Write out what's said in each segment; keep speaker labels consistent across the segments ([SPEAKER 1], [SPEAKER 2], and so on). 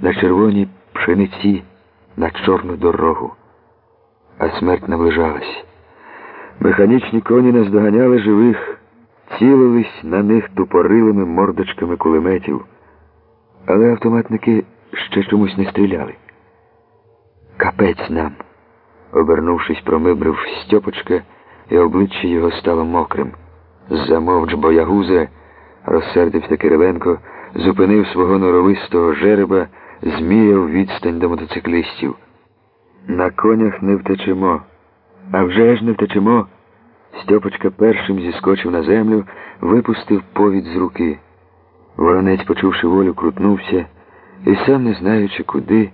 [SPEAKER 1] на червоній пшениці, на чорну дорогу. А смерть наближалась. Механічні коні наздоганяли живих, цілились на них тупорилими мордочками кулеметів, але автоматники ще чомусь не стріляли. Капець нам, обернувшись, промибрив Стьопочка, і обличчя його стало мокрим. Замовч боягузе, розсердився Кириленко, зупинив свого норовистого жереба, зміяв відстань до мотоциклістів. На конях не втечемо. А вже ж не втечемо. Стьопочка першим зіскочив на землю, випустив повід з руки. Воронець, почувши волю, крутнувся і, сам не знаючи куди,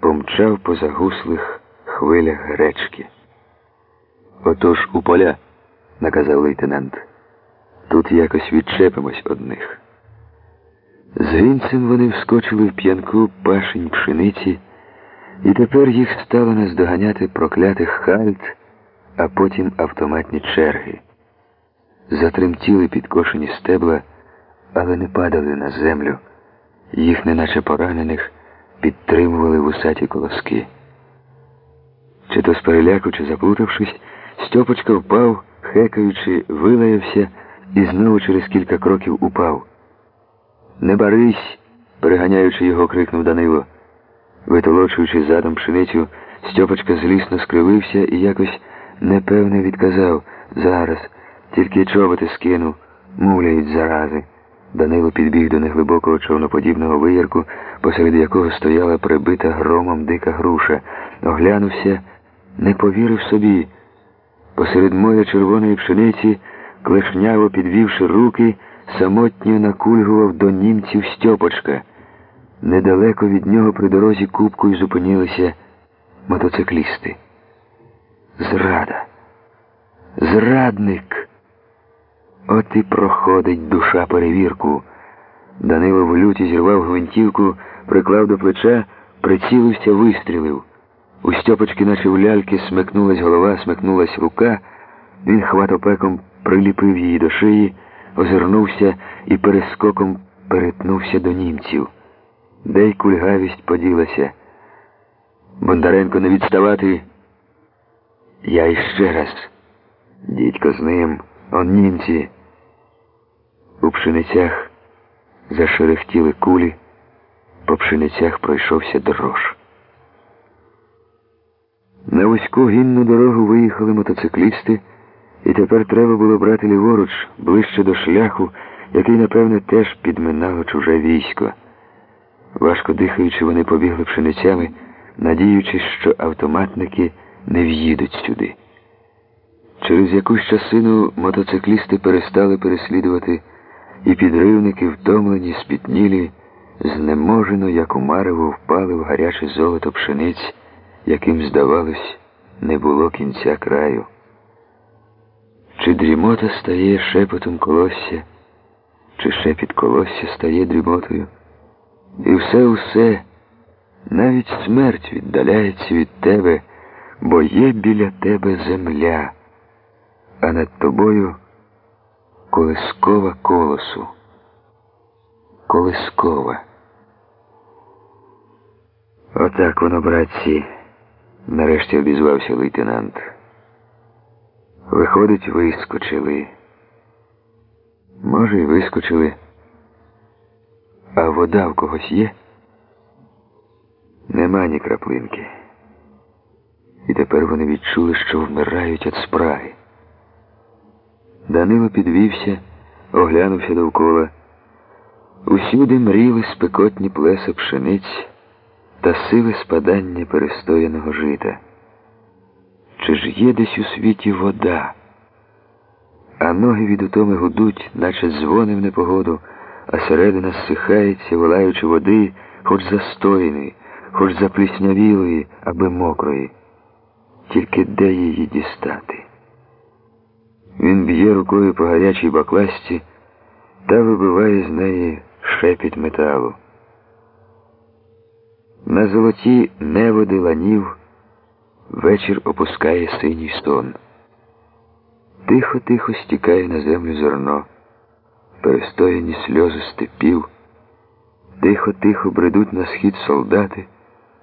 [SPEAKER 1] помчав по загуслих хвилях гречки. Отож у поля, наказав лейтенант. Тут якось відчепимось одних. З Грінцем вони вскочили в п'янку пашень пшениці, і тепер їх стало наздоганяти проклятих хальт, а потім автоматні черги. Затремтіли підкошені стебла, але не падали на землю. Їх, неначе поранених, підтримували вусаті колоски. Чи то з переляку, чи заплутавшись, Стьопочка впав, хекаючи, вилаявся і знову через кілька кроків упав. Не барись, переганяючи його, крикнув Данило. Витолочуючи задом пшеницю, Стьопочка злісно скривився і якось непевне відказав зараз, тільки чоботи скину, муляють зарази. Данило підбіг до неглибокого човноподібного виярку, посеред якого стояла прибита громом дика груша. Оглянувся, не повірив собі. Посеред моря червоної пшениці, клешняво підвівши руки, самотньо накульгував до німців Стьопочка. Недалеко від нього при дорозі кубкою зупинилися мотоциклісти. Зрада. Зрадник. От і проходить душа перевірку. Данило в люті зірвав гвинтівку, приклав до плеча, прицілився, вистрілив. У Стьопочки, наче в ляльки, смикнулась голова, смикнулась рука. Він хватопеком приліпив її до шиї, озирнувся і перескоком перетнувся до німців. Де й кульгавість поділася. Бондаренко не відставати. Я іще раз. Дідько з ним, он німці. У пшеницях зашерехтіли кулі, по пшеницях пройшовся дрож. На вузьку гінну дорогу виїхали мотоциклісти, і тепер треба було брати ліворуч ближче до шляху, який, напевне, теж підминало чуже військо. Важко дихаючи, вони побігли пшеницями, надіючись, що автоматники не в'їдуть сюди. Через якусь часину мотоциклісти перестали переслідувати, і підривники, втомлені, спітнілі, знеможено, як у мареву, впали в гаряче золото пшениць, яким, здавалось, не було кінця краю. Чи дрімота стає шепотом колосся, чи шепіт колосся стає дрімотою? І все-усе, навіть смерть віддаляється від тебе, бо є біля тебе земля, а над тобою колискова колосу. Колискова. Отак воно, братці, нарешті обізвався лейтенант. Виходить, вискочили. Може, й вискочили. А вода в когось є? Нема ні краплинки. І тепер вони відчули, що вмирають від спраги. Данило підвівся, оглянувся довкола. Усюди мріли спекотні плеса пшениць та сили спадання перестояного жита. Чи ж є десь у світі вода? А ноги від утоми гудуть, наче дзвони в непогоду, а середина зсихається, вилаючи води, хоч застояної, хоч запліснявілої, аби мокрої. Тільки де її дістати? Він б'є рукою по гарячій бакласті та вибиває з неї шепіт металу. На золоті неводи ланів вечір опускає синій сон. Тихо-тихо стікає на землю зерно, перестояні сльози степів. Тихо-тихо бредуть на схід солдати.